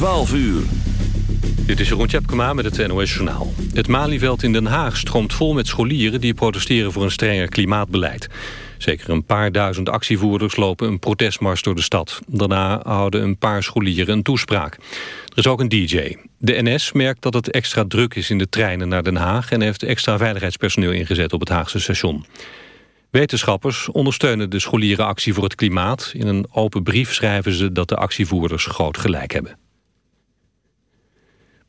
12 uur. Dit is Jeroen Tjepkema met het NOS Journaal. Het Malieveld in Den Haag stroomt vol met scholieren... die protesteren voor een strenger klimaatbeleid. Zeker een paar duizend actievoerders lopen een protestmars door de stad. Daarna houden een paar scholieren een toespraak. Er is ook een DJ. De NS merkt dat het extra druk is in de treinen naar Den Haag... en heeft extra veiligheidspersoneel ingezet op het Haagse station. Wetenschappers ondersteunen de scholierenactie voor het klimaat. In een open brief schrijven ze dat de actievoerders groot gelijk hebben.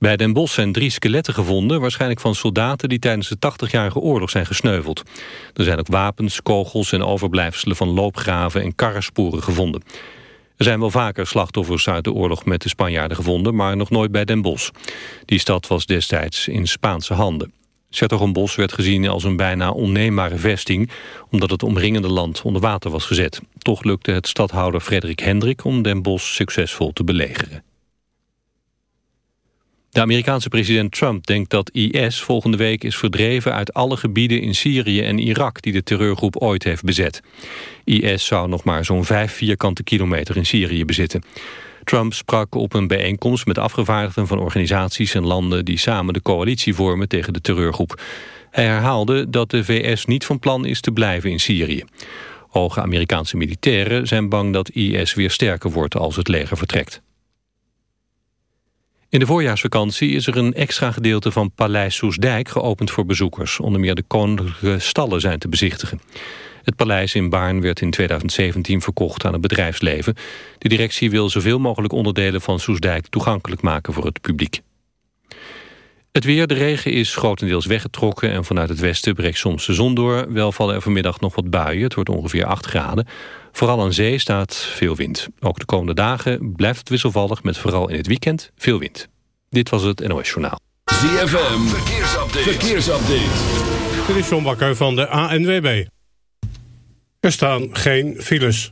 Bij Den Bosch zijn drie skeletten gevonden... waarschijnlijk van soldaten die tijdens de 80-jarige oorlog zijn gesneuveld. Er zijn ook wapens, kogels en overblijfselen van loopgraven en karrensporen gevonden. Er zijn wel vaker slachtoffers uit de oorlog met de Spanjaarden gevonden... maar nog nooit bij Den Bosch. Die stad was destijds in Spaanse handen. Sertogenbos werd gezien als een bijna onneembare vesting... omdat het omringende land onder water was gezet. Toch lukte het stadhouder Frederik Hendrik om Den Bosch succesvol te belegeren. De Amerikaanse president Trump denkt dat IS volgende week is verdreven uit alle gebieden in Syrië en Irak die de terreurgroep ooit heeft bezet. IS zou nog maar zo'n vijf vierkante kilometer in Syrië bezitten. Trump sprak op een bijeenkomst met afgevaardigden van organisaties en landen die samen de coalitie vormen tegen de terreurgroep. Hij herhaalde dat de VS niet van plan is te blijven in Syrië. Hoge Amerikaanse militairen zijn bang dat IS weer sterker wordt als het leger vertrekt. In de voorjaarsvakantie is er een extra gedeelte van Paleis Soesdijk geopend voor bezoekers. Onder meer de koninklijke stallen zijn te bezichtigen. Het paleis in Baarn werd in 2017 verkocht aan het bedrijfsleven. De directie wil zoveel mogelijk onderdelen van Soesdijk toegankelijk maken voor het publiek. Het weer, de regen is grotendeels weggetrokken en vanuit het westen breekt soms de zon door. Wel vallen er vanmiddag nog wat buien, het wordt ongeveer 8 graden. Vooral aan zee staat veel wind. Ook de komende dagen blijft het wisselvallig met vooral in het weekend veel wind. Dit was het NOS Journaal. ZFM, verkeersupdate. verkeersupdate. Dit is John Bakker van de ANWB. Er staan geen files.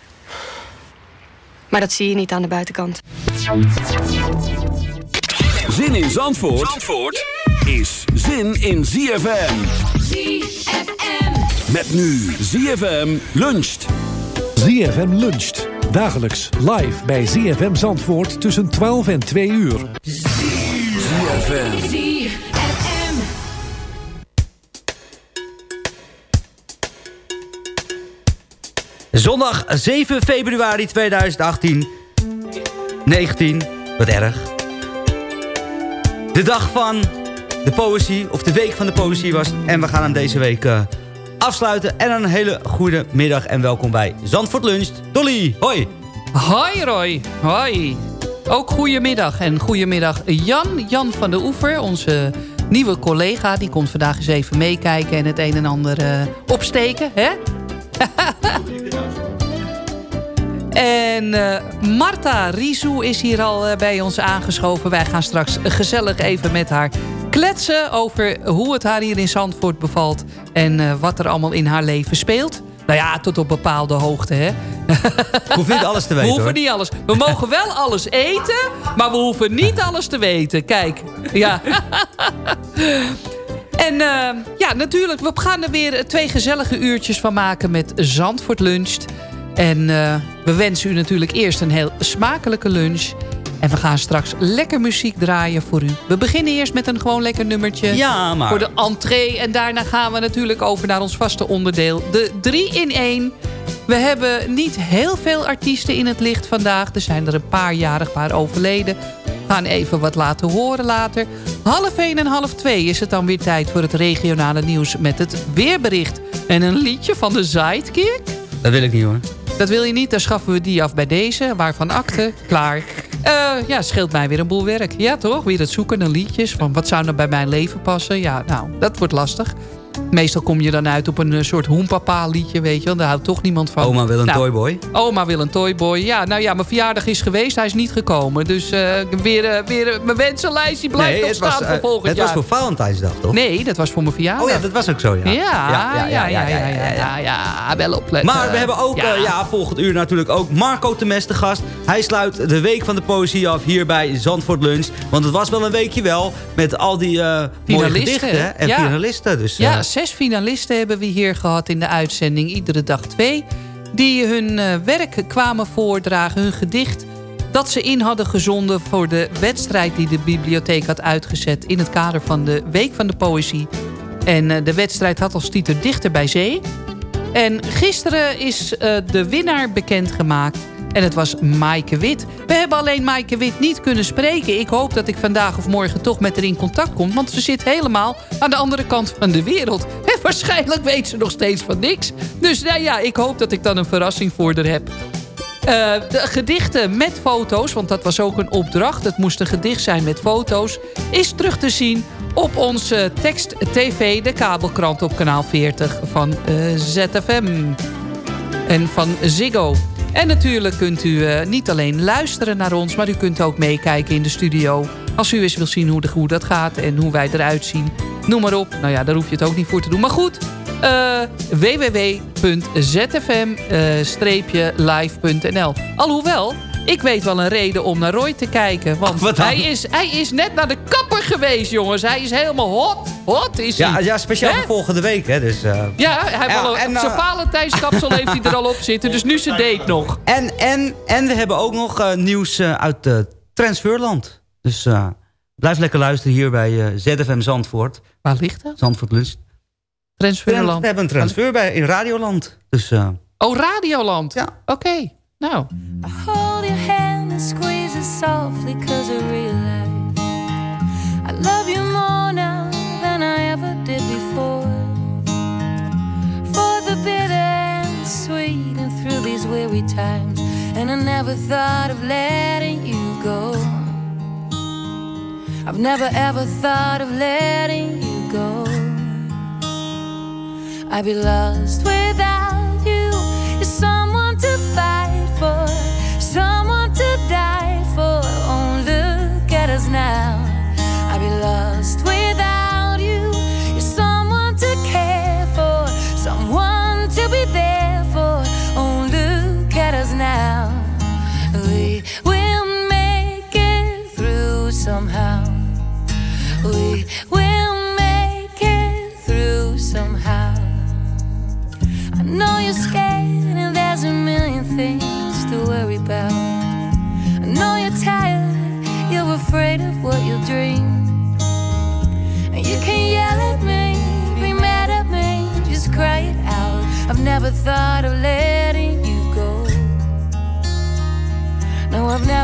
Maar dat zie je niet aan de buitenkant. Zin in Zandvoort, Zandvoort is zin in ZFM. ZFM. Met nu ZFM luncht. ZFM luncht. Dagelijks live bij ZFM Zandvoort tussen 12 en 2 uur. ZFM. Zondag 7 februari 2018. 19, wat erg. De dag van de poëzie, of de week van de poëzie was. En we gaan hem deze week uh, afsluiten. En een hele goede middag en welkom bij Zandvoort Lunch. Dolly, hoi. Hoi Roy, hoi. Ook goedemiddag en goedemiddag Jan, Jan van de Oever, onze nieuwe collega. Die komt vandaag eens even meekijken en het een en ander uh, opsteken. Hè? En uh, Marta Rizou is hier al uh, bij ons aangeschoven. Wij gaan straks gezellig even met haar kletsen... over hoe het haar hier in Zandvoort bevalt... en uh, wat er allemaal in haar leven speelt. Nou ja, tot op bepaalde hoogte, hè. We hoeven niet alles te weten, We hoeven niet alles. We mogen wel alles eten, maar we hoeven niet alles te weten. Kijk, ja. En uh, ja, natuurlijk, we gaan er weer twee gezellige uurtjes van maken met Zandvoort Luncht. En uh, we wensen u natuurlijk eerst een heel smakelijke lunch. En we gaan straks lekker muziek draaien voor u. We beginnen eerst met een gewoon lekker nummertje ja, maar... voor de entree. En daarna gaan we natuurlijk over naar ons vaste onderdeel. De 3 in 1. We hebben niet heel veel artiesten in het licht vandaag. Er zijn er een paar jarig, paar overleden. We gaan even wat laten horen later. Half 1 en half 2 is het dan weer tijd voor het regionale nieuws met het weerbericht. En een liedje van de Sidekick. Dat wil ik niet hoor. Dat wil je niet, dan schaffen we die af bij deze. Waarvan akte, klaar. Uh, ja, scheelt mij weer een boel werk. Ja, toch? Weer het zoeken naar liedjes. Van wat zou nou bij mijn leven passen? Ja, nou, dat wordt lastig. Meestal kom je dan uit op een soort hoempapa liedje, weet je wel. Daar houdt toch niemand van. Oma wil een nou, toyboy. Oma wil een toyboy. Ja, nou ja, mijn verjaardag is geweest. Hij is niet gekomen. Dus uh, weer, uh, weer mijn wensenlijst die blijft nee, nog staan was, voor volgend het jaar. Het was voor Valentijnsdag, toch? Nee, dat was voor mijn verjaardag. Oh ja, dat was ook zo, ja. Ja, ja, ja, ja, ja, ja, ja, ja wel opletten. Maar we hebben ook, ja. Ja, volgend uur natuurlijk ook Marco Temes te gast. Hij sluit de week van de poëzie af hier bij Zandvoort Lunch. Want het was wel een weekje wel met al die mooie gedichten en finalisten. Dus, ja, zes finalisten hebben we hier gehad in de uitzending. Iedere dag twee. Die hun uh, werk kwamen voordragen, hun gedicht... dat ze in hadden gezonden voor de wedstrijd die de bibliotheek had uitgezet... in het kader van de Week van de Poëzie. En uh, de wedstrijd had als titel Dichter bij Zee. En gisteren is uh, de winnaar bekendgemaakt... En het was Maaike Wit. We hebben alleen Maaike Wit niet kunnen spreken. Ik hoop dat ik vandaag of morgen toch met haar in contact kom. Want ze zit helemaal aan de andere kant van de wereld. En waarschijnlijk weet ze nog steeds van niks. Dus nou ja, ik hoop dat ik dan een verrassing voor haar heb. Uh, de gedichten met foto's, want dat was ook een opdracht. Het moest een gedicht zijn met foto's. Is terug te zien op onze tekst TV, de kabelkrant op kanaal 40 van uh, ZFM. En van Ziggo. En natuurlijk kunt u uh, niet alleen luisteren naar ons... maar u kunt ook meekijken in de studio. Als u eens wil zien hoe, de, dat gaat en hoe wij eruit zien. Noem maar op. Nou ja, daar hoef je het ook niet voor te doen. Maar goed, uh, www.zfm-live.nl Alhoewel, ik weet wel een reden om naar Roy te kijken. Want oh, hij, is, hij is net naar de kapper geweest, jongens. Hij is helemaal hot. Hot is hij. Ja, ja speciaal voor volgende week, hè. Dus, uh... Ja, hij ja, al, en, zijn uh... Valentijnskapsel heeft hij er al op zitten. Dus nu zijn date nog. En, en, en we hebben ook nog uh, nieuws uit Transferland. Dus blijf lekker luisteren hier bij ZFM Zandvoort. Waar ligt dat? Zandvoort Lust. Transferland. We hebben een transfer bij, in Radioland. Dus, oh, Radioland? Ja. Oké, okay. Nou. I hold your hand and squeeze it softly cause I realize I love you more now than I ever did before. For the bitter and the sweet and through these weary times And I never thought of letting you go. I've never ever thought of letting you go. I'd be lost without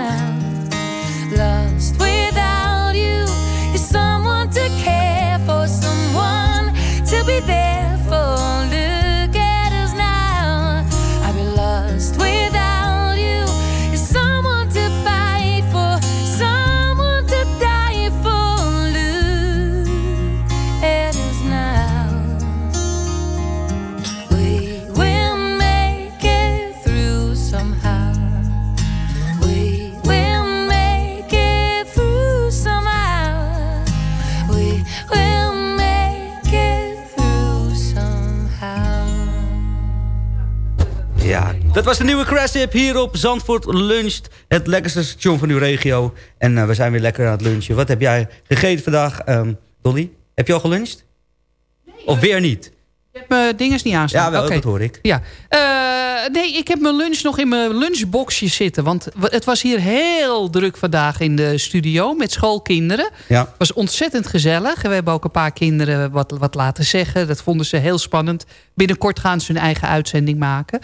now. Lost dat was de nieuwe Crash Tip hier op Zandvoort Luncht. Het lekkerste station van uw regio. En eh, we zijn weer lekker aan het lunchen. Wat heb jij gegeten vandaag, ehm, Dolly? Heb je al geluncht? Of weer niet? Ik heb mijn dinges niet aanstaan. Ja, wel, dat hoor ik. Ja. Eh, nee, ik heb mijn lunch nog in mijn lunchboxje zitten. Want het was hier heel druk vandaag in de studio met schoolkinderen. Ja. Het was ontzettend gezellig. We hebben ook een paar kinderen wat, wat laten zeggen. Dat vonden ze heel spannend. Binnenkort gaan ze hun eigen uitzending maken.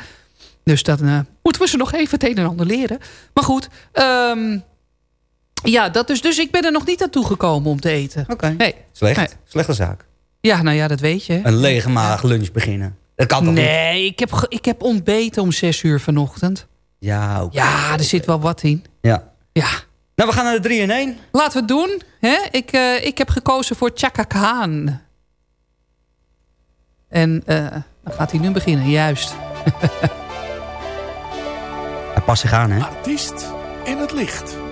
Dus dan eh, moeten we ze nog even het een en ander leren. Maar goed, ehm, ja, dat dus, dus ik ben er nog niet aan toegekomen om te eten. Oké. Nee. Slecht. Nee. Slechte zaak. Ja, nou ja, dat weet je. Een lege maag lunch beginnen. Dat kan toch niet? Nee, ik heb, ik heb ontbeten om zes uur vanochtend. Ja, oké. Ja, er zit wel wat in. Ja. Ja. Nou, we gaan naar de 3 in 1. Laten we het doen. Hè? Ik, eh, ik heb gekozen voor Chaka Khan. En eh, dan gaat hij nu beginnen, juist. Past zich aan, hè? Artiest in het licht.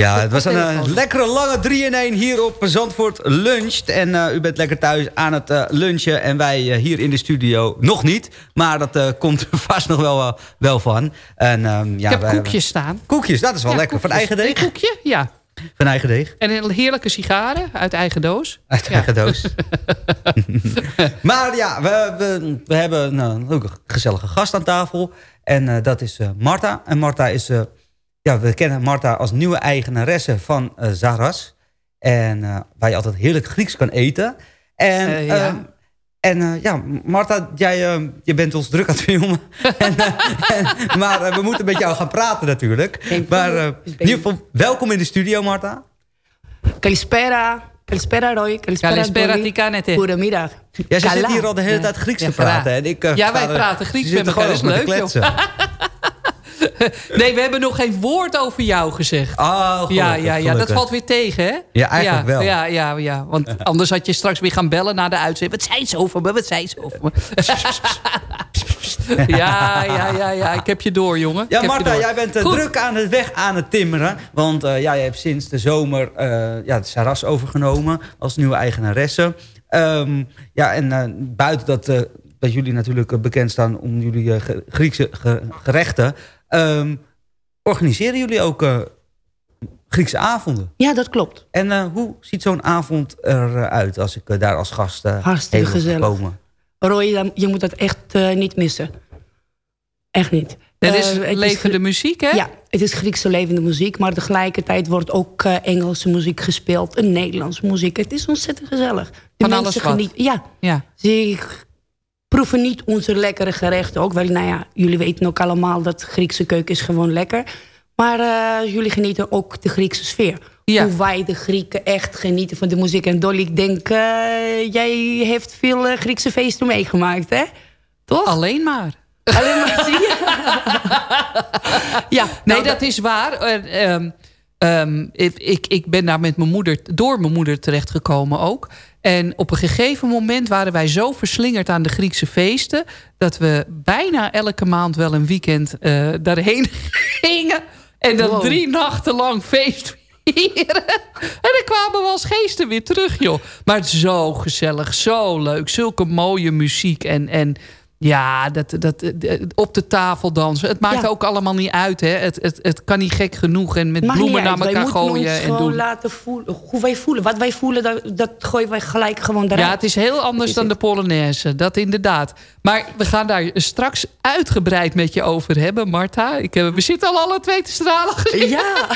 Ja, het was een lekkere lange 3-in-1 hier op Zandvoort Luncht. En u bent lekker thuis aan het lunchen. En wij hier in de studio nog niet. Maar dat komt er vast nog wel, wel van. En, ehm, ja, Ik heb koekjes staan. Koekjes, dat is wel lekker. Van eigen deeg? Een koekje, ja. Van eigen deeg. En een heerlijke sigaren uit eigen doos. Uit eigen doos. maar ja, we, we, we hebben een leuke gezellige gast aan tafel. En dat is Marta. En Marta is... Ja, we kennen Marta als nieuwe eigenaresse van Zaras. En waar je altijd heerlijk Grieks kan eten. En ja. Ehm, en uh, ja, Marta, jij uh, je bent ons druk aan het filmen. en, uh, maar we moeten met jou gaan praten natuurlijk. Maar in ieder geval, welkom in de studio, Marta. Kalispera. Kalispera, Roy. Kalispera, Kalispera Tikanete. Goedemiddag. Ja, ze zit hier al de hele tijd Grieks te praten. En ik, ja, wij praten Grieks met elkaar. Dat is leuk, joh. nee, we hebben nog geen woord over jou gezegd. Oh, gelukkig, ja, ja, ja, dat valt weer tegen, hè? Ja, eigenlijk ja, wel. Ja, ja, ja, want anders had je straks weer gaan bellen naar de uitzending. Wat zei ze over me? Wat zei ze over me? ja, ja, ja, ja, ik heb je door, jongen. Ja, Marta, jij bent uh, druk aan het weg aan het timmeren. Want uh, ja, je hebt sinds de zomer uh, ja, het Saras overgenomen als nieuwe eigenaresse. Um, ja, en buiten dat, dat jullie natuurlijk bekend staan om jullie Griekse gerechten... Um, organiseren jullie ook uh, Griekse avonden? Ja, dat klopt. En uh, hoe ziet zo'n avond eruit als ik uh, daar als gast uh, Hartstikke gezellig. Komen? Roy, je moet dat echt niet missen. Echt niet. Het is levende is, muziek, hè? Ja, het is Griekse levende muziek. Maar tegelijkertijd wordt ook Engelse muziek gespeeld. En Nederlandse muziek. Het is ontzettend gezellig. De Van alles genieten. Ja, ja. Ze proeven niet onze lekkere gerechten ook. Wel, nou ja, jullie weten ook allemaal dat Griekse keuken is gewoon lekker. Maar uh, jullie genieten ook de Griekse sfeer. Ja. Hoe wij de Grieken echt genieten van de muziek. En Dolly, ik denk, uh, jij heeft veel uh, Griekse feesten meegemaakt, hè? Toch? Alleen maar. Alleen maar, zie je? ja, nee, nou, dat is waar. Um, um, ik, ik ben daar met mijn moeder, door mijn moeder terechtgekomen ook. En op een gegeven moment waren wij zo verslingerd aan de Griekse feesten... dat we bijna elke maand wel een weekend uh, daarheen gingen. En dan wow. drie nachten lang feest vieren. En dan kwamen we als geesten weer terug, joh. Maar zo gezellig, zo leuk. Zulke mooie muziek en... en ja, dat, dat, op de tafel dansen. Het maakt ja. ook allemaal niet uit. Hè? Het, het, het kan niet gek genoeg. En met Mag bloemen naar elkaar wij gooien. Ons en doen. laten voelen. Hoe wij voelen. Wat wij voelen, dat, dat gooien wij gelijk gewoon eruit. Ja, het is heel anders is dan het? de Polonaise. Dat inderdaad. Maar we gaan daar straks uitgebreid met je over hebben, Marta. Ik, we zitten al alle twee te stralen. Ja.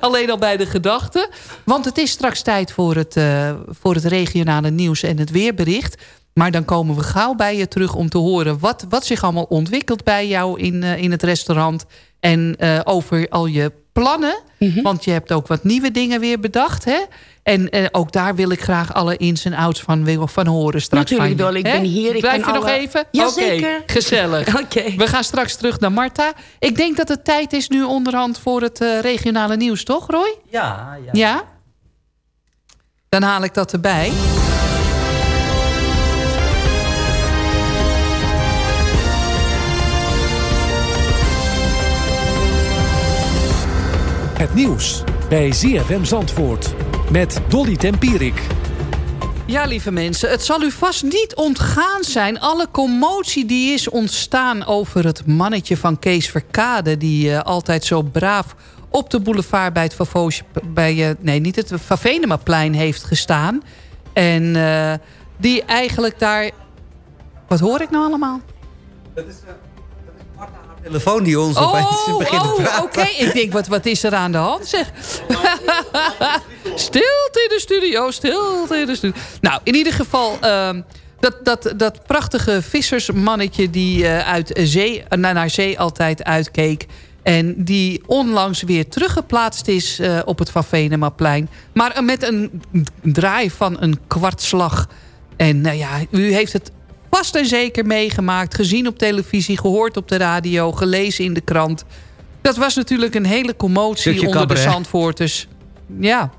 Alleen al bij de gedachten. Want het is straks tijd voor het, uh, voor het regionale nieuws en het weerbericht. Maar dan komen we gauw bij je terug om te horen... wat, wat zich allemaal ontwikkelt bij jou in, uh, in het restaurant. En uh, over al je plannen. Mm -hmm. Want je hebt ook wat nieuwe dingen weer bedacht. Hè? En uh, ook daar wil ik graag alle ins en outs van, van horen straks. Natuurlijk, Dolly. Ik ben hier. Ik Blijf ben je alle... nog even? Ja, Oké, okay, gezellig. okay. We gaan straks terug naar Marta. Ik denk dat het tijd is nu onderhand voor het regionale nieuws, toch Roy? Ja, ja. Ja? Dan haal ik dat erbij. Het nieuws bij ZFM Zandvoort met Dolly Tempierik. Ja, lieve mensen, het zal u vast niet ontgaan zijn... alle commotie die is ontstaan over het mannetje van Kees Verkade... die uh, altijd zo braaf op de boulevard bij het Favosje... bij uh, nee, niet het Favenemaplein heeft gestaan. En uh, die eigenlijk daar... Wat hoor ik nou allemaal? Dat is... telefoon die ons oh, opeens begint te praten. oké. Okay. Ik denk, wat, wat is er aan de hand, zeg? stilte in de studio, stilte in de studio. Nou, in ieder geval... Uh, dat, dat, dat prachtige vissersmannetje die uh, uit zee, naar, naar zee altijd uitkeek... en die onlangs weer teruggeplaatst is uh, op het Van Venemaplein... maar met een draai van een kwartslag... En nou ja, u heeft het vast en zeker meegemaakt. Gezien op televisie, gehoord op de radio, gelezen in de krant. Dat was natuurlijk een hele commotie Stukje onder de Zandvoorters. Ja.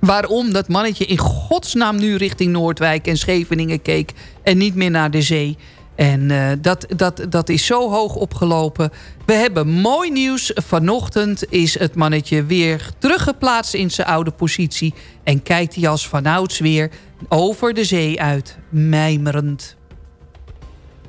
Waarom dat mannetje in godsnaam nu richting Noordwijk en Scheveningen keek... en niet meer naar de zee. En uh, dat, dat, dat is zo hoog opgelopen. We hebben mooi nieuws. Vanochtend is het mannetje weer teruggeplaatst in zijn oude positie... en kijkt hij als vanouds weer over de zee uit, mijmerend.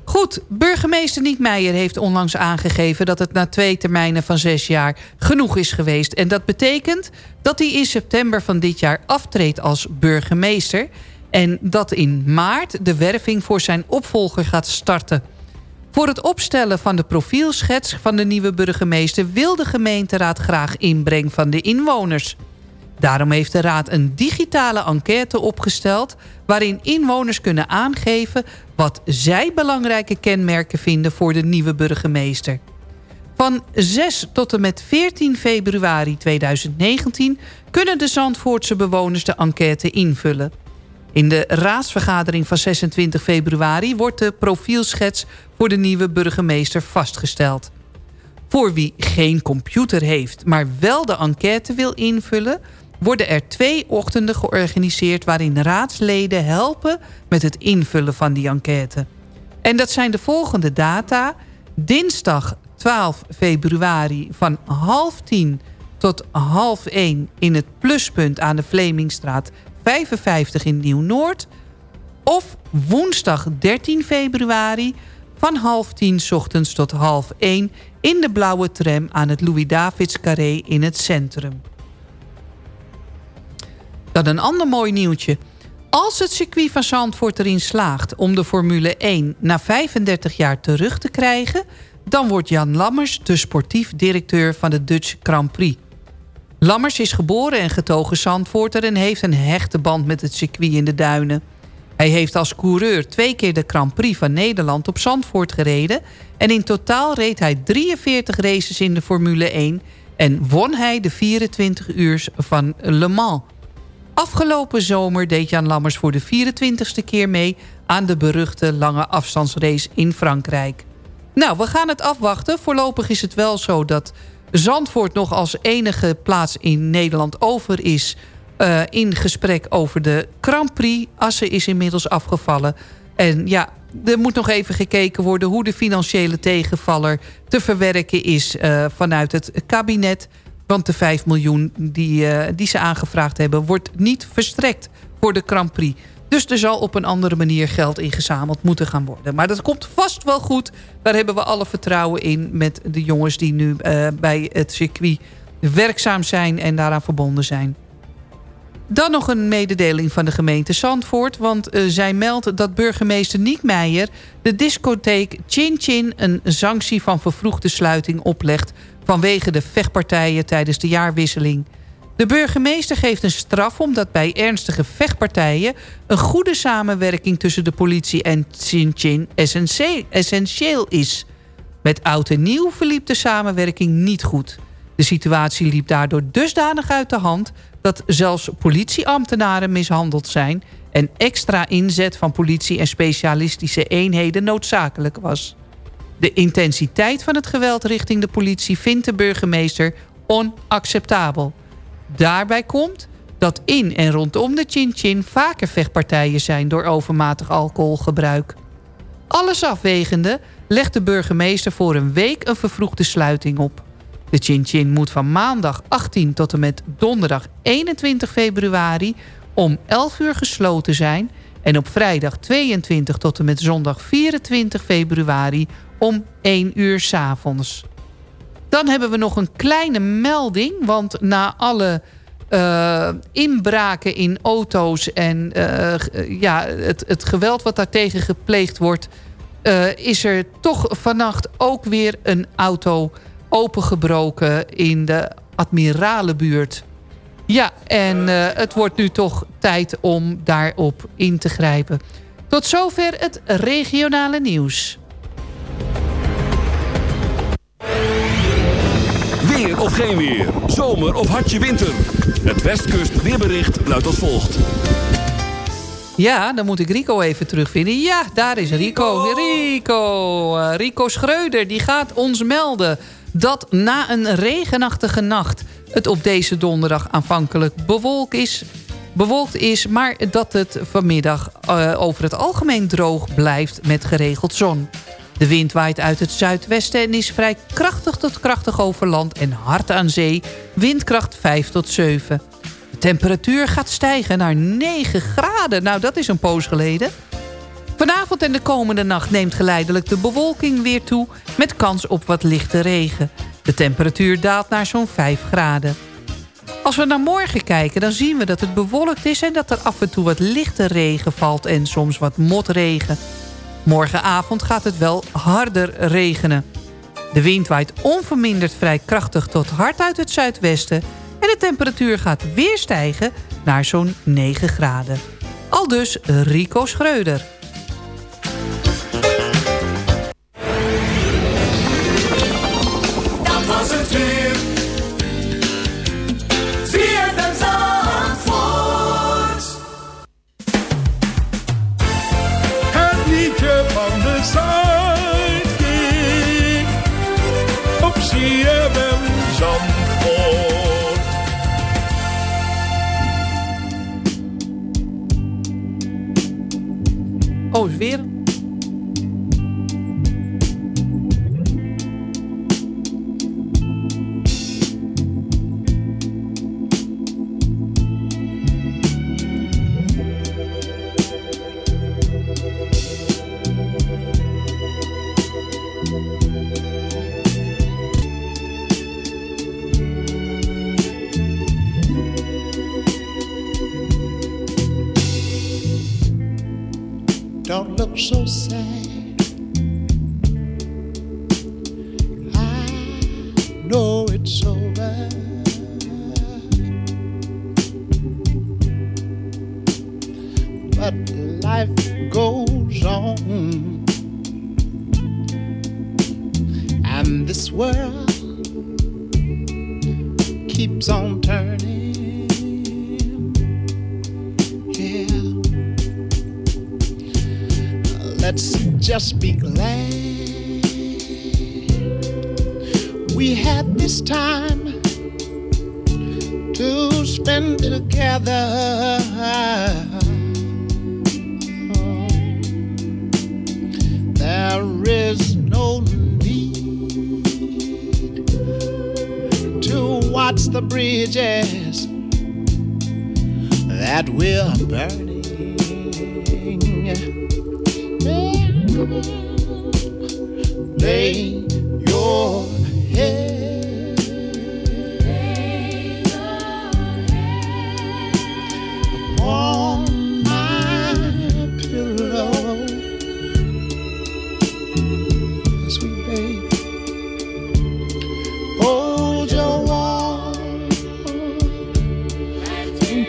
Goed, burgemeester Niek Meijer heeft onlangs aangegeven... dat het na twee termijnen van zes jaar genoeg is geweest. En dat betekent dat hij in september van dit jaar aftreedt als burgemeester... en dat in maart de werving voor zijn opvolger gaat starten. Voor het opstellen van de profielschets van de nieuwe burgemeester... wil de gemeenteraad graag inbreng van de inwoners... Daarom heeft de Raad een digitale enquête opgesteld... waarin inwoners kunnen aangeven wat zij belangrijke kenmerken vinden voor de nieuwe burgemeester. Van 6 tot en met 14 februari 2019 kunnen de Zandvoortse bewoners de enquête invullen. In de raadsvergadering van 26 februari wordt de profielschets voor de nieuwe burgemeester vastgesteld. Voor wie geen computer heeft, maar wel de enquête wil invullen worden er twee ochtenden georganiseerd... waarin raadsleden helpen met het invullen van die enquête. En dat zijn de volgende data. Dinsdag 12 februari van half tien tot half één... in het pluspunt aan de Vlemingstraat 55 in Nieuw-Noord... of woensdag 13 februari van half tien ochtends tot half één... in de blauwe tram aan het Louis-Davids Carré in het centrum. Dan een ander mooi nieuwtje. Als het circuit van Zandvoort erin slaagt om de Formule 1 na 35 jaar terug te krijgen... dan wordt Jan Lammers de sportief directeur van de Dutch Grand Prix. Lammers is geboren en getogen Zandvoorter en heeft een hechte band met het circuit in de duinen. Hij heeft als coureur twee keer de Grand Prix van Nederland op Zandvoort gereden... en in totaal reed hij 43 races in de Formule 1... en won hij de 24 uur van Le Mans... Afgelopen zomer deed Jan Lammers voor de 24ste keer mee... aan de beruchte lange afstandsrace in Frankrijk. Nou, we gaan het afwachten. Voorlopig is het wel zo dat Zandvoort nog als enige plaats in Nederland over is... Uh, in gesprek over de Grand Prix. Assen is inmiddels afgevallen. En ja, er moet nog even gekeken worden... hoe de financiële tegenvaller te verwerken is uh, vanuit het kabinet... Want de 5 miljoen die, uh, die ze aangevraagd hebben... wordt niet verstrekt voor de Grand Prix. Dus er zal op een andere manier geld ingezameld moeten gaan worden. Maar dat komt vast wel goed. Daar hebben we alle vertrouwen in met de jongens die nu uh, bij het circuit werkzaam zijn en daaraan verbonden zijn. Dan nog een mededeling van de gemeente Zandvoort. Want uh, zij meldt dat burgemeester Niek Meijer... de discotheek Chin Chin een sanctie van vervroegde sluiting oplegt vanwege de vechtpartijen tijdens de jaarwisseling. De burgemeester geeft een straf omdat bij ernstige vechtpartijen... een goede samenwerking tussen de politie en Chin essentieel is. Met oud en nieuw verliep de samenwerking niet goed. De situatie liep daardoor dusdanig uit de hand... dat zelfs politieambtenaren mishandeld zijn... en extra inzet van politie en specialistische eenheden noodzakelijk was. De intensiteit van het geweld richting de politie vindt de burgemeester onacceptabel. Daarbij komt dat in en rondom de Chin Chin vaker vechtpartijen zijn door overmatig alcoholgebruik. Alles afwegende legt de burgemeester voor een week een vervroegde sluiting op. De Chin Chin moet van maandag 18 tot en met donderdag 21 februari om 11 uur gesloten zijn... en op vrijdag 22 tot en met zondag 24 februari om 1 uur s avonds. Dan hebben we nog een kleine melding. Want na alle uh, inbraken in auto's en uh, ja, het, het geweld wat daartegen gepleegd wordt... Is er toch vannacht ook weer een auto opengebroken in de Admiralenbuurt. Ja, en het wordt nu toch tijd om daarop in te grijpen. Tot zover het regionale nieuws. Weer of geen weer. Zomer of hartje winter. Het Westkust weerbericht luidt als volgt. Ja, dan moet ik Rico even terugvinden. Ja, daar is Rico. Rico, Rico Schreuder, die gaat ons melden... dat na een regenachtige nacht het op deze donderdag aanvankelijk bewolkt is... bewolkt is... maar dat het vanmiddag uh, over het algemeen droog blijft met geregeld zon. De wind waait uit het zuidwesten en is vrij krachtig tot krachtig over land... en hard aan zee, windkracht 5 tot 7. De temperatuur gaat stijgen naar 9 graden. Nou, dat is een poos geleden. Vanavond en de komende nacht neemt geleidelijk de bewolking weer toe... met kans op wat lichte regen. De temperatuur daalt naar zo'n 5 graden. Als we naar morgen kijken, dan zien we dat het bewolkt is... en dat er af en toe wat lichte regen valt en soms wat motregen. Morgenavond gaat het wel harder regenen. De wind waait onverminderd vrij krachtig tot hard uit het zuidwesten... en de temperatuur gaat weer stijgen naar zo'n 9 graden. Al dus Rico Schreuder. Oh,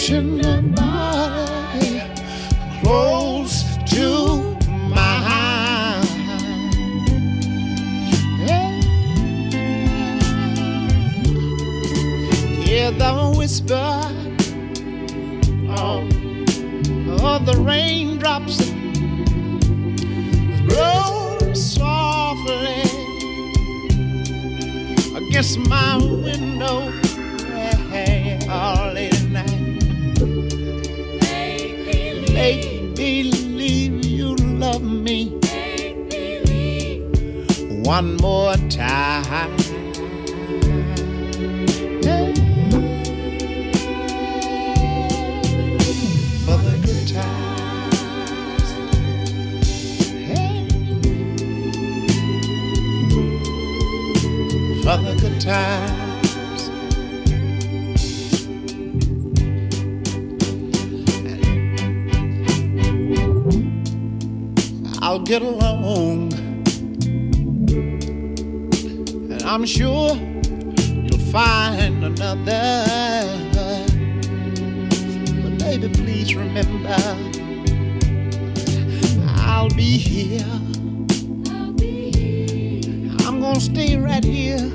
tender body close to mine. Yeah. Hear the whisper of, the raindrops roll softly against my window one more time. for the good times. I'll get along, I'm sure you'll find another. But baby, please remember, I'll be here. I'm gonna stay right here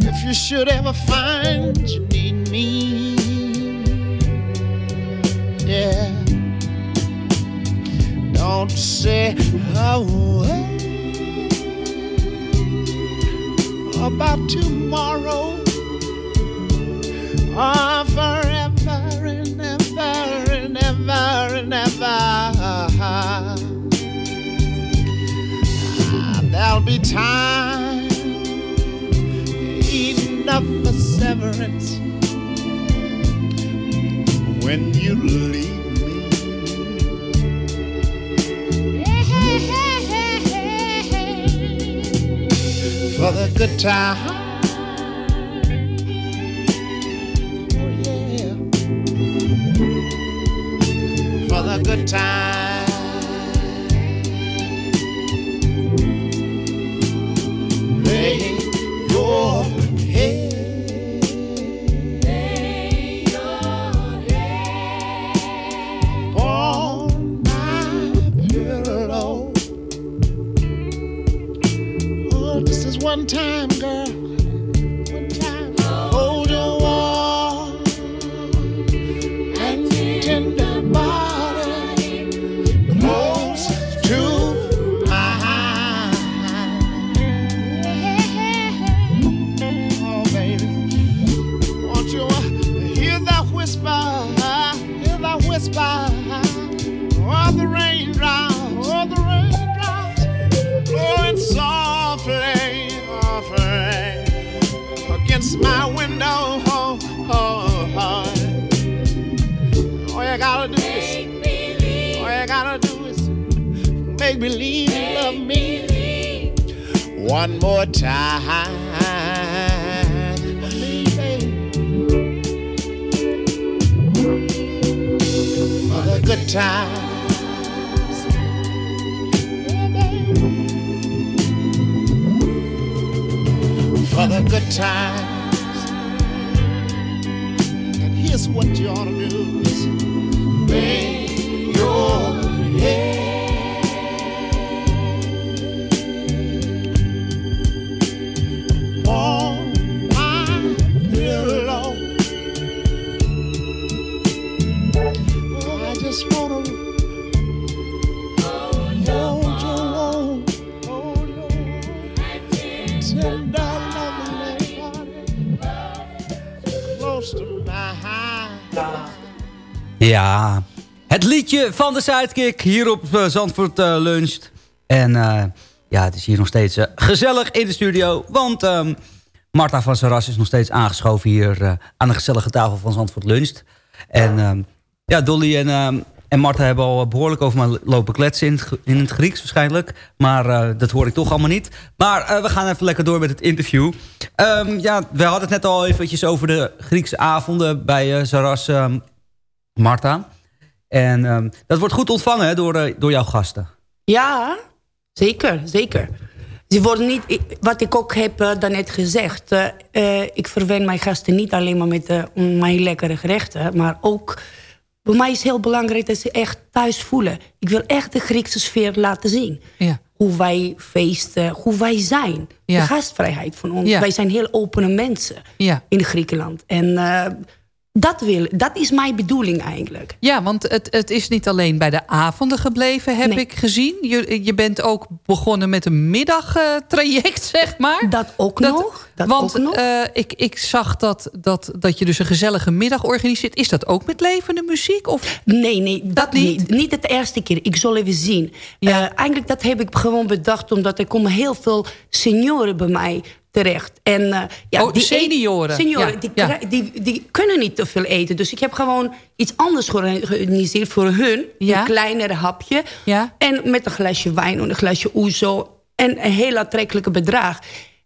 if you should ever find you need me. Yeah. Don't say a tomorrow or forever and ever and ever and ever. Ah, there'll be time enough for severance when you leave. for the good time. Good time. Times. And here's what you ought to do is lay your head Ja, het liedje van de Sidekick hier op uh, Zandvoort uh. En uh, ja, het is hier nog steeds gezellig in de studio. Want um, Marta van Saras is nog steeds aangeschoven hier aan de gezellige tafel van Zandvoort Luncht. En um, ja, Dolly en, um, en Marta hebben al behoorlijk over me lopen kletsen in het, in het Grieks waarschijnlijk. Maar dat hoor ik toch allemaal niet. Maar we gaan even lekker door met het interview. ja, we hadden het net al eventjes over de Griekse avonden bij Saras Marta. En um, dat wordt goed ontvangen hè, door, uh, door jouw gasten. Ja, zeker, zeker. Ze worden niet, wat ik ook heb uh, daarnet gezegd. Uh, ik verwen mijn gasten niet alleen maar met mijn lekkere gerechten. Maar ook, voor mij is heel belangrijk dat ze echt thuis voelen. Ik wil echt de Griekse sfeer laten zien. Ja. Hoe wij feesten, hoe wij zijn. Ja. De gastvrijheid van ons. Ja. Wij zijn heel opene mensen Ja. in Griekenland. En dat, wil, dat is mijn bedoeling eigenlijk. Ja, want het, het is niet alleen bij de avonden gebleven, heb Nee. ik gezien. Je, je bent ook begonnen met een middagtraject, zeg maar. Dat ook nog. Dat want ook nog. eh, ik, ik zag dat, dat, dat je dus een gezellige middag organiseert. Is dat ook met levende muziek? Of? Nee, nee, dat, niet. Niet het eerste keer. Ik zal even zien. Eh, eigenlijk dat heb ik gewoon bedacht... omdat er komen heel veel senioren bij mij terecht. En, eh, ja, Oh, senioren. senioren Ja, die, ja. die, die kunnen niet te veel eten. Dus ik heb gewoon iets anders georganiseerd voor hun. Een kleiner hapje. Ja. En met een glaasje wijn en een glaasje ouzo. En een heel aantrekkelijke bedrag.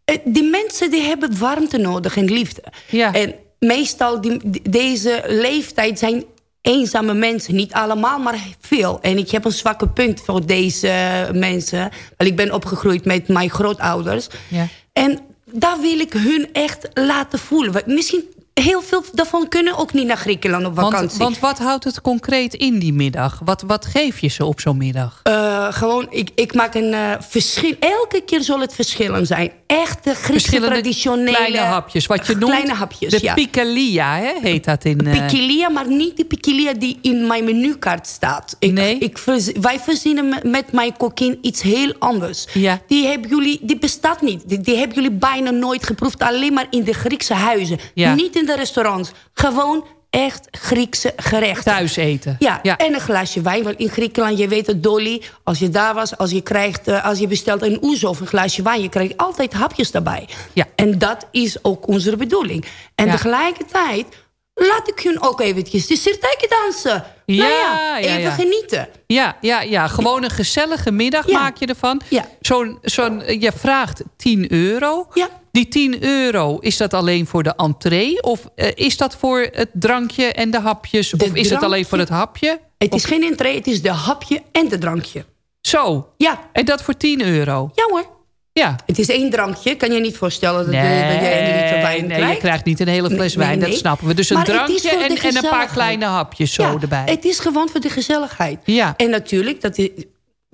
Eh, Die mensen die hebben warmte nodig en liefde. Ja. En meestal die, die- deze leeftijd zijn eenzame mensen. Niet allemaal, maar veel. En ik heb een zwakke punt voor deze mensen. Want ik ben opgegroeid met mijn grootouders. Ja. En daar wil ik hun echt laten voelen. Misschien heel veel daarvan kunnen ook niet naar Griekenland op vakantie. Want, want wat houdt het concreet in die middag? Wat, wat geef je ze op zo'n middag? Eh, gewoon, ik, ik maak een eh, verschil. Elke keer zal het verschillen zijn. Echte Griekse traditionele... kleine hapjes. Wat je noemt Kleine hapjes, de ja. picalia, hè, heet dat in... eh, Pikilia, maar niet de pikilia die in mijn menukaart staat. Ik, Nee? ik wij verzinnen met- met mijn kokin iets heel anders. Ja. Die, hebben jullie, die bestaat niet. Die, die hebben jullie bijna nooit geproefd. Alleen maar in de Griekse huizen. Ja. Niet in de restaurants. Gewoon echt Griekse gerechten. Thuis eten. Ja, en een glaasje wijn. Want in Griekenland, je weet het, Dolly... als je daar was, als je, krijgt, uh, als je bestelt een oezo of een glaasje wijn... je krijgt altijd hapjes daarbij. Ja. En dat is ook onze bedoeling. En Ja. tegelijkertijd laat ik hun ook eventjes de sirtijken dansen. Ja, nou ja, ja, even ja. genieten. Ja, ja, ja, gewoon een gezellige middag Ja. maak je ervan. Ja. Zo'n, zo'n, je vraagt 10 euro. Ja. Die 10 euro, is dat alleen voor de entree? Of eh, is dat voor het drankje en de hapjes? of is het alleen voor het hapje? Het is geen entree, het is de hapje en de drankje. Zo? Ja. En dat voor 10 euro? Ja hoor. Ja. Het is één drankje. Kan je niet voorstellen dat, je, dat je een liter wijn nee, krijgt? je krijgt niet een hele fles Nee, wijn, nee. dat snappen we. Dus een Maar drankje en, en een paar kleine hapjes zo ja, erbij. Het is gewoon voor de gezelligheid. Ja. En natuurlijk, dat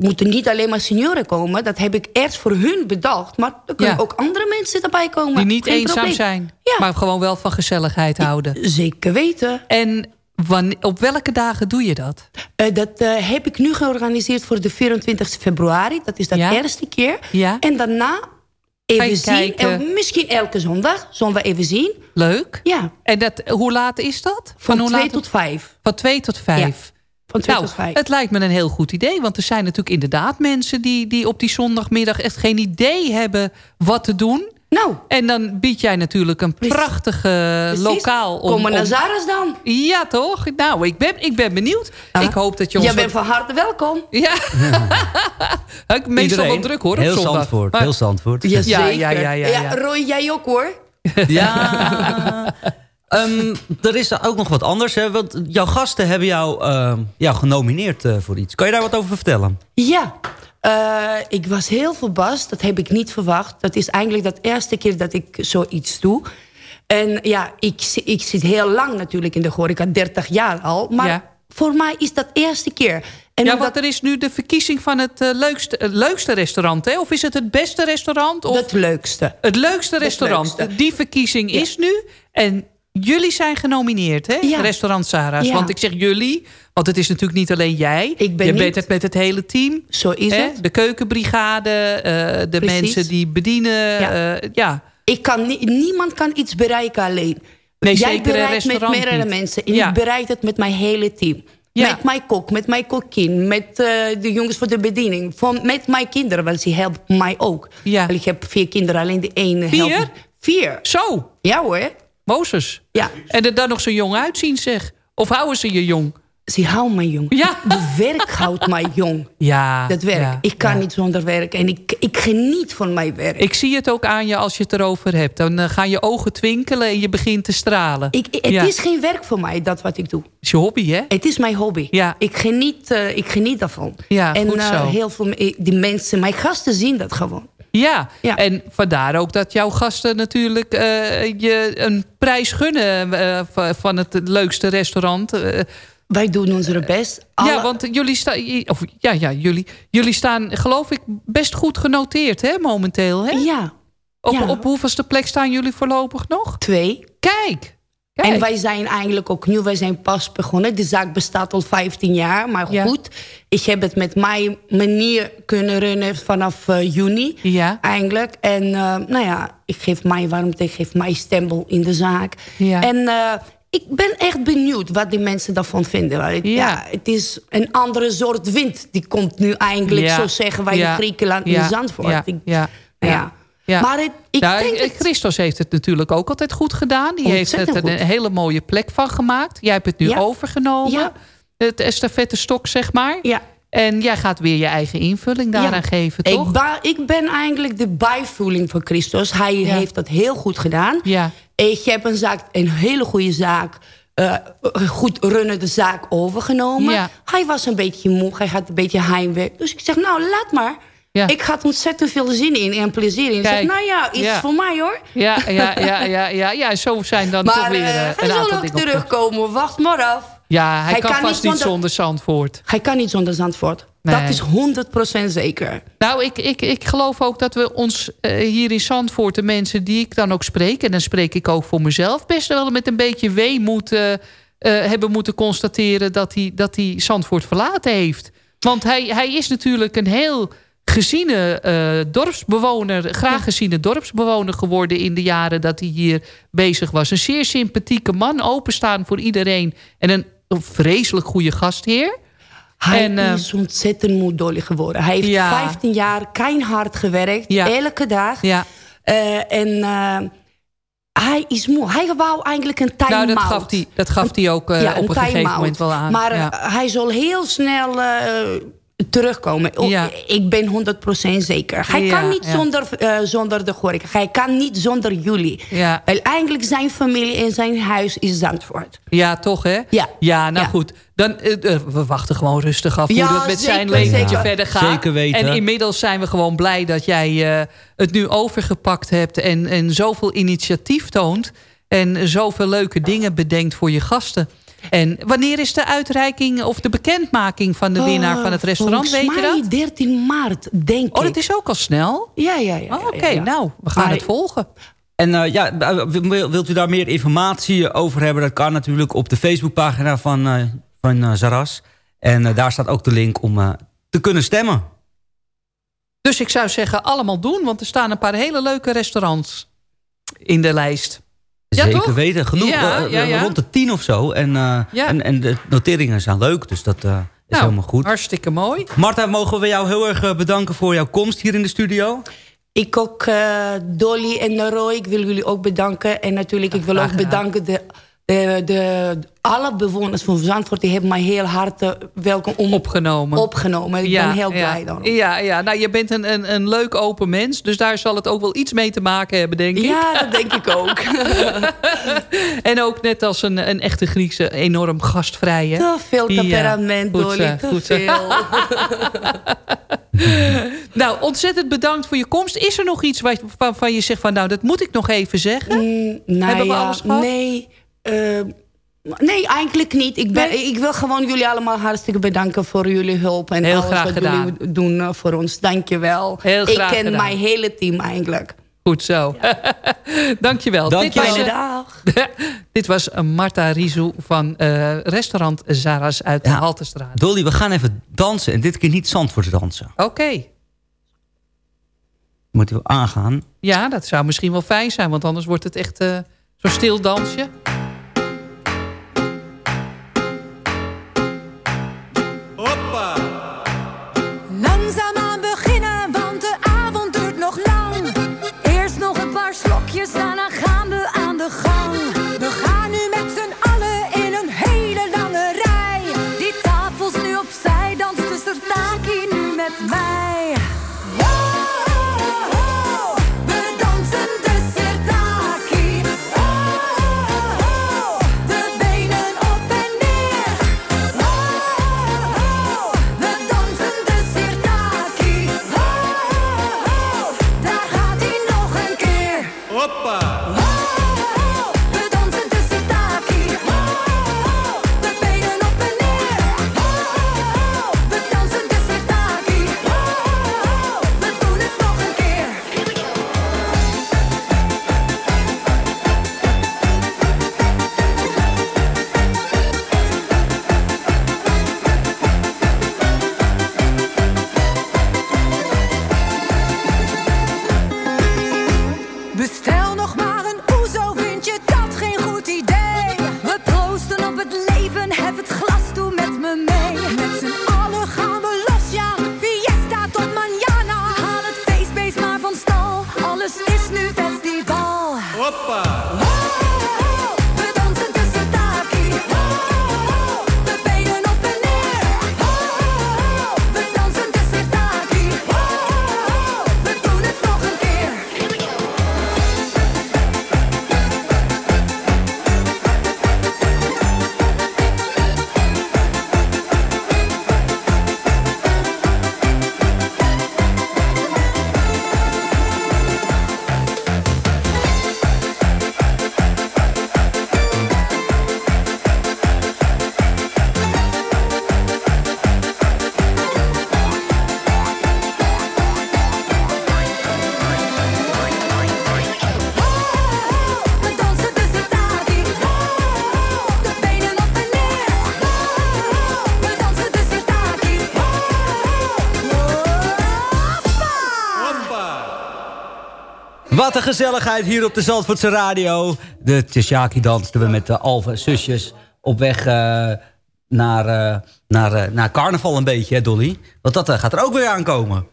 moeten niet alleen maar senioren komen. Dat heb ik eerst voor hun bedacht. Maar er kunnen Ja. ook andere mensen erbij komen. Die niet Geen eenzaam probleem. zijn, Ja. maar gewoon wel van gezelligheid houden. Zeker weten. En op welke dagen doe je dat? Eh, dat eh, heb ik nu georganiseerd voor de 24 februari. Dat is de Ja. eerste keer. Ja. En daarna even zien. kijken? En misschien elke zondag. Zullen we even zien. Leuk. Ja. En dat, hoe laat is dat? Van, hoe 2 laat- tot 5. Van 2 tot 5. Van 2 Nou, tot 5. het lijkt me een heel goed idee. Want er zijn natuurlijk inderdaad mensen... die, die op die zondagmiddag echt geen idee hebben wat te doen. Nou. En dan bied jij natuurlijk een prachtige lokaal om... Kom maar naar Zara's dan. Ja, toch? Nou, ik ben, ik ben benieuwd. Ik hoop dat je ons... Jij wat- bent van harte welkom. Ja. ik meestal wel druk hoor op heel zondag. Zandvoort, Maar- heel Zandvoort. Ja, ja, ja, ja, ja. Roy, jij ook hoor. Ja. Ehm, er is ook nog wat anders. Hè? Want jouw gasten hebben jou, ehm, jou genomineerd eh, voor iets. Kan je daar wat over vertellen? Ja, eh, ik was heel verbaasd. Dat heb ik niet verwacht. Dat is eigenlijk de eerste keer dat ik zoiets doe. En ja, ik, ik zit heel lang natuurlijk in de horeca, 30 jaar al. Maar Ja. voor mij is dat eerste keer. En ja, omdat- want er is nu de verkiezing van het eh, leukste, het leukste restaurant. Hè? Of is het het beste restaurant? Of Het leukste. Het leukste restaurant. leukste. Die verkiezing is nu. En jullie zijn genomineerd, hè? Ja. Restaurant Sarah's. Ja. Want ik zeg jullie, want het is natuurlijk niet alleen jij. Ik ben Je niet- bent het met het hele team. Zo is hè? het. De keukenbrigade, eh, de Precies. mensen die bedienen. Ja. eh, ja. Ik kan ni- niemand kan iets bereiken alleen. Nee, Jij zeker bereikt met meerdere niet. mensen. En ik bereid het met mijn hele team. Met mijn kok, met mijn kokkin, met eh, de jongens voor de bediening. Van, met mijn kinderen, want ze helpen mij ook. Ja. Want ik heb vier kinderen, alleen de ene Vier? helpt. Vier. Zo, Ja hoor. Mozes. Ja. En er dan nog zo jong uitzien, zeg. Of houden ze je jong? Ze houden mij jong. Ja. De werk houdt mij jong. Ja. Dat werk. ja, ik kan ja. niet zonder werk. En ik, ik geniet van mijn werk. Ik zie het ook aan je als je het erover hebt. Dan eh, gaan je ogen twinkelen en je begint te stralen. Ik, het Ja. is geen werk voor mij, dat wat ik doe. Het is je hobby, hè? Het is mijn hobby. Ja. Ik, geniet, eh, ik geniet daarvan. Ja, en goed eh, zo. heel veel die mensen, mijn gasten zien dat gewoon. Ja. Ja. en vandaar ook dat jouw gasten natuurlijk eh, je een prijs gunnen eh, van- het leukste restaurant. Eh, Wij doen onze best. Ja, want jullie, staan, of, ja, ja, jullie, jullie staan, geloof ik, best goed genoteerd, hè, momenteel. Hè? Ja. Op, ja. op hoeveelste plek staan jullie voorlopig nog? Twee. Kijk. Kijk. En wij zijn eigenlijk ook nieuw, wij zijn pas begonnen. De zaak bestaat al 15 jaar, maar Ja. goed. Ik heb het met mijn manier kunnen runnen vanaf eh, juni. Ja. Eigenlijk. En eh, nou ja, ik geef mij warmte, ik geef mij stempel in de zaak. Ja. En eh, ik ben echt benieuwd wat die mensen daarvan vinden. Ja. Ja. het is een andere soort wind. Die komt nu eigenlijk, zo zeggen wij in Griekenland, in Zandvoort. Ja. Ik- Ja. nou Ja. Ja. Maar het, ik Ja, denk eh, dat... Christos heeft het natuurlijk ook altijd goed gedaan. Die heeft het een hele mooie plek van gemaakt. Jij hebt het nu Ja. overgenomen. Ja. Het estafette stok, zeg maar. Ja. En jij gaat weer je eigen invulling daaraan Ja. geven, toch? Ik, ba- ik ben eigenlijk de bijvoeling van Christus. Hij Ja. heeft dat heel goed gedaan. Ja. Ik heb een zaak, een hele goede zaak, eh, goed runnende zaak overgenomen. Ja. Hij was een beetje moe, hij had een beetje heimwee. Dus ik zeg, nou, laat maar. Ja. Ik had ontzettend veel zin in en plezier in. Zeg, nou ja, iets Ja. voor mij hoor. Ja, ja, ja, ja, ja, ja, zo zijn dan toch Maar weer eh, eh, hij een zal aantal ook dingen. op- terugkomen, wacht maar af. Ja, hij, Hij kan, kan vast niet zonder- zonder Zandvoort. Hij kan niet zonder Zandvoort. Nee. Dat is 100% zeker. Nou, ik, ik, ik geloof ook dat we ons eh, hier in Zandvoort... de mensen die ik dan ook spreek... en dan spreek ik ook voor mezelf... best wel met een beetje weemoed hebben moeten constateren... dat hij, dat hij Zandvoort verlaten heeft. Want hij, hij is natuurlijk een heel geziene uh, dorpsbewoner, graag geziene dorpsbewoner geworden in de jaren dat hij hier bezig was. Een zeer sympathieke man, openstaan voor iedereen en een, vreselijk goede gastheer. Hij en, uh, is ontzettend moedollig geworden. Hij heeft ja. 15 jaar keihard gewerkt, ja. elke dag. Ja. Uh, en hij is moe. Hij wou eigenlijk een time-out. Nou, dat gaf hij, dat gaf hij ook uh, ja, op een, een gegeven moment wel aan. Maar ja. hij zal heel snel uh, terugkomen. Ja. Ik ben 100% zeker. Hij kan niet zonder, uh, zonder de horeca. Hij kan niet zonder jullie. Ja. Eigenlijk zijn familie en zijn huis is Zandvoort. Ja, toch hè? Ja. Ja, nou goed. Dan, uh, we wachten gewoon rustig af hoe het met zeker, zijn leventje verder gaat. Zeker weten. En inmiddels zijn we gewoon blij dat jij uh, het nu overgepakt hebt... En, en zoveel initiatief toont... en zoveel leuke dingen bedenkt voor je gasten. En wanneer is de uitreiking of de bekendmaking van de winnaar van het restaurant? Weet je dat? 13 maart, denk ik. Oh, dat is ook al snel? Ja, ja, ja. Oh, Oké, nou, we gaan het volgen. En uh, ja, wilt u daar meer informatie over hebben? Dat kan natuurlijk op de Facebookpagina van, uh, van uh, Zaras. En daar staat ook de link om te kunnen stemmen. Dus ik zou zeggen, allemaal doen. Want er staan een paar hele leuke restaurants in de lijst. Zeker weten. Genoeg, uh, rond de tien of zo. En, uh, en, en de noteringen zijn leuk, dus dat uh, is nou, helemaal goed. hartstikke mooi. Marta, mogen we jou heel erg bedanken voor jouw komst hier in de studio? Ik ook, Dolly en Roy, ik wil jullie ook bedanken. En natuurlijk, ik wil ook bedanken de de, de, alle bewoners van Zandvoort die hebben mij heel hard welkom om opgenomen. opgenomen. Ik ben heel blij dan. Ja, ja, nou, je bent een, een, een leuk open mens. Dus daar zal het ook wel iets mee te maken hebben, denk ik. Ja, dat denk ik ook. en ook net als een, een echte Griekse enorm gastvrije. Te veel temperament, ja, Dolly. Te veel. nou, ontzettend bedankt voor je komst. Is er nog iets waarvan je zegt van... nou, dat moet ik nog even zeggen? Mm, nou Hebben we alles gehad? Nee... Uh, nee, eigenlijk niet. Ik, ben, ik wil gewoon jullie allemaal hartstikke bedanken voor jullie hulp. En Heel alles wat gedaan. jullie doen eh, voor ons. Dank je wel. Heel ik ken gedaan. mijn hele team eigenlijk. Goed zo. Ja. Dankjewel. Dank dit, was, dag. dit was Marta Rizou van uh, restaurant Zara's uit de Haltestraat. Dolly, we gaan even dansen. En dit keer niet Zandvoort dansen. Oké. Okay. Moeten we aangaan? Ja, dat zou misschien wel fijn zijn. Want anders wordt het echt uh, zo'n stil dansje. Gezelligheid hier op de Zandvoortse Radio. De Tshaki dansten we met de Alve zusjes op weg uh, naar, uh, naar, uh, naar carnaval een beetje, hè Dolly? Want dat gaat er ook weer aankomen.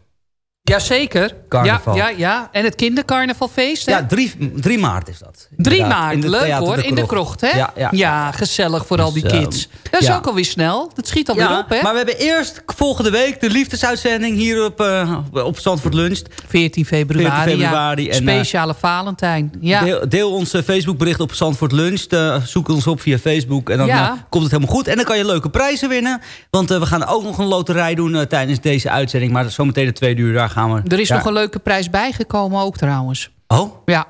Jazeker. Carnaval. Ja, ja, ja. En het kindercarnavalfeest, hè? Ja, 3, maart is dat. 3 maart, leuk hoor. in de krocht, hè? Ja, ja. ja gezellig voor al die dus, kids. Um, dat is ook alweer snel. Dat schiet alweer op, hè? Maar we hebben eerst volgende week de liefdesuitzending hier op, uh, op Zandvoort Lunch. 14 februari, 14 februari. En, Speciale uh, Valentijn. Ja. Deel, deel ons Facebookbericht op Zandvoort Lunch. Uh, zoek ons op via Facebook en dan komt het helemaal goed. En dan kan je leuke prijzen winnen. Want we gaan ook nog een loterij doen tijdens deze uitzending. Maar zometeen de tweede uur daar gaan we... Er is nog een leuke prijs bijgekomen ook trouwens. Oh? Ja.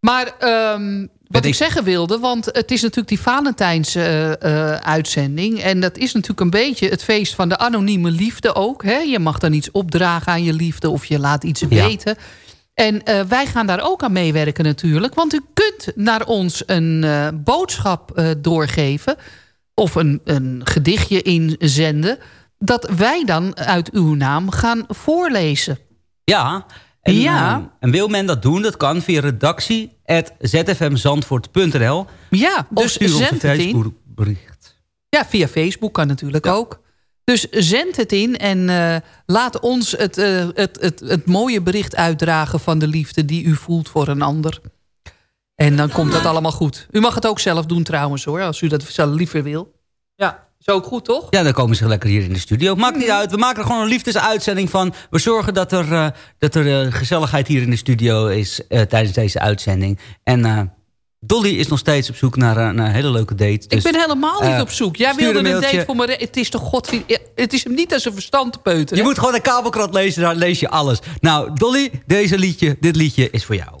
Maar um, wat ik, ik zeggen wilde, want het is natuurlijk die Valentijns uh, uh, uitzending. En dat is natuurlijk een beetje het feest van de anonieme liefde ook. Hè? Je mag dan iets opdragen aan je liefde of je laat iets ja. weten. En uh, wij gaan daar ook aan meewerken natuurlijk. Want u kunt naar ons een boodschap doorgeven. Of een, een gedichtje inzenden. Dat wij dan uit uw naam gaan voorlezen. Ja, en, ja. Uh, en wil men dat doen, dat kan via redactie.zfmzandvoort.nl. Ja, dus stuur ons een Facebookbericht. Ja, via Facebook kan natuurlijk ja. ook. Dus zend het in en uh, laat ons het, uh, het, het, het mooie bericht uitdragen... van de liefde die u voelt voor een ander. En dan komt dat allemaal goed. U mag het ook zelf doen trouwens hoor, als u dat zelf liever wil. Ja. Ook goed, toch? Ja, dan komen ze lekker hier in de studio. Maakt niet uit. We maken er gewoon een liefdesuitzending van. We zorgen dat er, uh, dat er uh, gezelligheid hier in de studio is uh, tijdens deze uitzending. En Dolly is nog steeds op zoek naar, naar een hele leuke date. Dus, ik ben helemaal niet op zoek. Jij wilde een, een date voor me. Het is toch god... Het is hem niet aan zijn verstand te peuteren. Je moet gewoon een kabelkrant lezen, daar lees je alles. Nou, Dolly, deze liedje, dit liedje is voor jou.